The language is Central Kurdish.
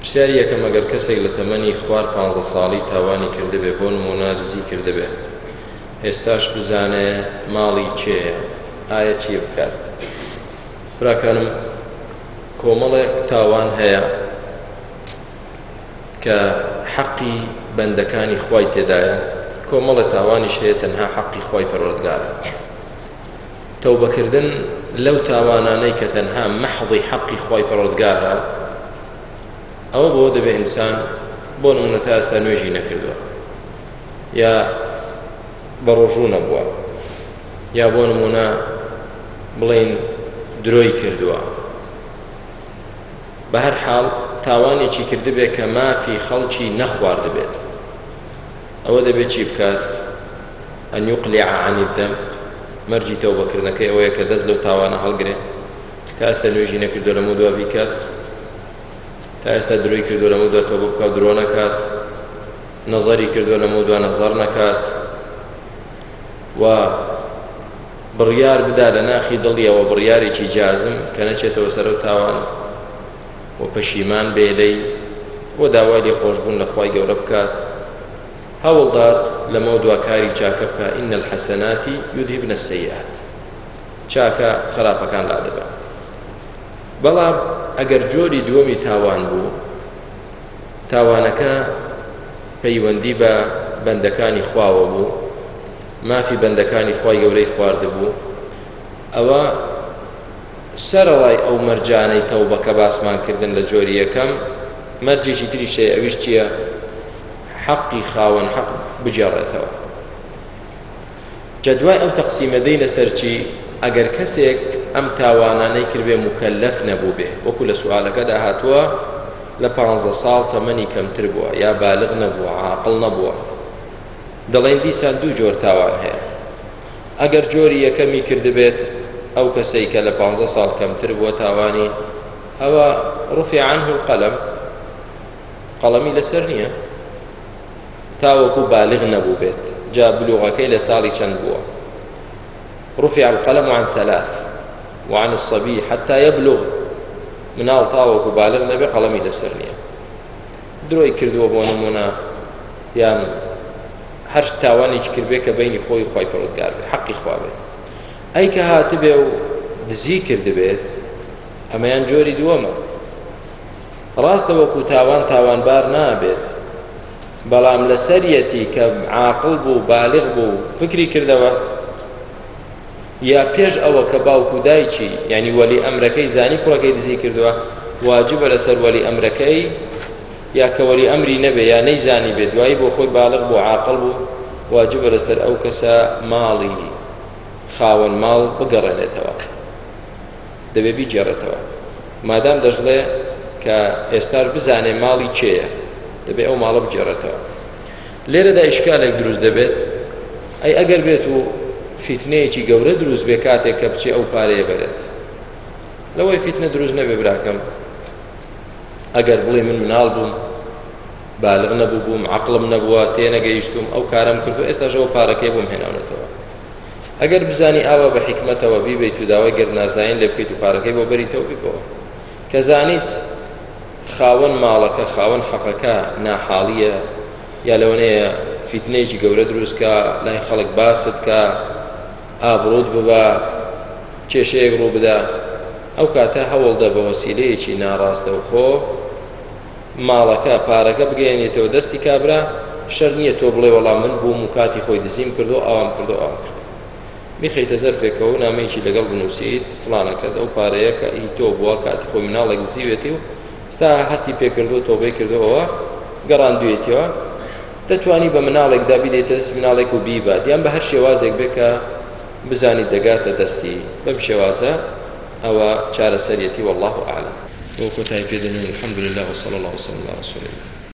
پرسیاری یەکەم ئەگەر کەسێک لە تەمەنی خوار پانزە ساڵی تاوانی کردبێ بۆ نمونە دزی کردبێ ئێستاش بزانێ ماڵی کێیە ئایا چی بکات براکانم کۆمەڵێک تاوان هەیە کە حەقی بەندەکانی خوای تێدایە کۆمەڵە تاوانیش هەیە تەنها حەقی خوای پەروەردگارە تەوبەکردن لەو تاوانانەی کە تەنها مەحضی حەقی خۆی پەڕۆردگارە ئەوە بۆ دەبێ ئینسان بۆ نمونە تا ئێستا نوێژی نەکردووە یا بە ڕۆژوو نەبووە یا بۆ نمونە بڵین درۆی کردووە بە هەر حاڵ تاوانێکی کردبێ کە مافی خەڵکی نەخواردبێت ئەوە دەبێت چی بکات؟ ان یقلع عن الذنب مەرجی تەوبەکردنەکەی ئەوەیە کە دەست لەو تاوانە هەڵگرێ تا ئێستا نوێژی نەکردو لەمە دوا بیکات تا ئێستا درۆی کردو لەمە دوا تۆبە بکات درۆ نەکات نەزەری کردو لەمە دوا نەزەر نەکات و بڕیار بدا لە ناخی دڵیەوە بڕیارێکی جازم کە نەچێتەوە سەرەوە تاوان و پەشیمان بێ لێی و داوای لێخۆشبوون لە خوای گەورە بکات هەوڵدات لەمەو دوا کاری چاکە بکە ئینە الحەسەناتی یودهبنە سەیئات چاکە خراپەکان لادەبن بەڵام ئەگەر جۆری دووەمی تاوان بوو تاوانەکە پەیوەندی بە بەندەکانی خواوە بوو مافی بەندەکانی خی گەورەی خواردبوو ئەوە سەرەڕای ئەو مەرجانەی تەوبە کە باسمان کردن لە جۆری یەکەم، مەرجێکی تریش هەیە ئەویش چییە؟ حەقی خاوەن حەق بگێڕێتەوە. جا دوای ئەو تەقسیمە دەینە سەر چی؟ ئەگەر کەسێک ئەم تاوانانەی کردبێ موکەلەف نەبووبێ، وەکو لە سوالەکەدا هاتووە لە پانزە ساڵ تەمەنی کەمتر بووە یا بالغ نەبووە، عاقڵ نەبووە، دەڵێن دیسان دوو جۆر تاوان هەیە، ئەگەر جۆری یەکەمی کردبێت ئەو کەسەی کە لە پانزە ساڵ کەمتر بووە تاوانی ئەوە ڕفی عنه القلم قەڵەمی لەسەر نییە تاوەکو بالغ نەبوو بێت جا بلوغەکەی لە ساڵی چەند بووە رفع القلم عن ثلاث وعن الصبي حتى يبلغ مناڵ تاوەکو بالغ نەبێ قەڵەمی لەسەر نییە درۆی کردووە بۆ نمونە یان هەر تاوانێکی کردبێ کە بینی خۆی خی پڕودگار بێ حەقی خواابێ ئەی کە هاتبێ و دزی کردبێت ئەمەیان جۆری دووەمە ڕاستە وەکو تاوان تاوانبار نابێت بەڵام لەسەریەتی کە عاقل بوو بالغ بوو فکری کردەوە یا پێش ئەوە کە باوک و دایکی یعنی وەلی ئەمرەکەی زانی کوڕەکەی دزی کردووە واجبە لەسەر وەلی ئەمرەکەی یا کە وەلی ئەمری نەبێ یا نەیزانی بێ دوایی بۆ خۆی باڵغ بۆ عاقڵ بوو واجبە لەسەر ئەو کەسە ماڵی خاوەن ماڵ بگەڕێنێتەوە دەبێ بیگێڕێتەوە مادام دەشڵێ کە ئێستاش بزانێ ماڵی چێە دەبێ ئەو ماڵە بگێڕێتەوە لێرەدا ئیشکالێک دروست دەبێت ئەی ئەگەر بێت و فیتنەیەکی گەورە دروست بێ کاتێک کە بچێ ئەو پارەیە بەرێت لەوەی فیتنە دروست نەبێ براکەم ئەگەر بڵێ من مناڵ بووم بالغ نەبوو بووم عقلم نەبووە تێنەگەیشتوم ئەو کارم کردو ئێستاژەوە پارەکەی بۆم هێناونەتەوە ئەگەر بزانی ئاوا بە حکمەتەوە بیبیت و داوای گردنازایین لێ بکەیت و پارەکەی بۆ بەریتەوە بیبەوە کە زانیت خاوەن ماڵەکە خاوەن حەقەکە ناحاڵیە یا لەوەنەیە فیتنەیەکی گەورە دروستکە لای خەڵک باست کە ئابڕوت ببە کێشەیەک ڕوو بدە ئەو کاتە هەوڵدە بە وەسیلەیەکی ناڕاستەوخۆ ماڵەکە پارەکە بگەێنێتەوە دەستی کابرا شەر نییە تۆ بڵێ وەڵام من بووم و کاتی خۆی دزیم کردو ئەوام کردو ئەوام کرد بیخەیتە زەرفێکەوەو نامەیەکی لەگەڵ بنوسیت فلانە کەس ئەو پارەیە کە ئی تۆ بووە کاتی خۆی مناڵێک دزیوێتی و ستا هەستی پێکردو تۆبەی کردوەوە گەڕاندوێتیەوە دەتوانی بە مناڵێک دابیدەیتە دەستی مناڵێک و بیبات یان بە هەر شێوازێک بێ کە بزانی دەگاتە دەستی بەم شێوازە ئەوە چارەسەرەتی والله اعلم بۆ کۆتایی پێدەنین الحمدلله وصلى الله وسلم على رسول الله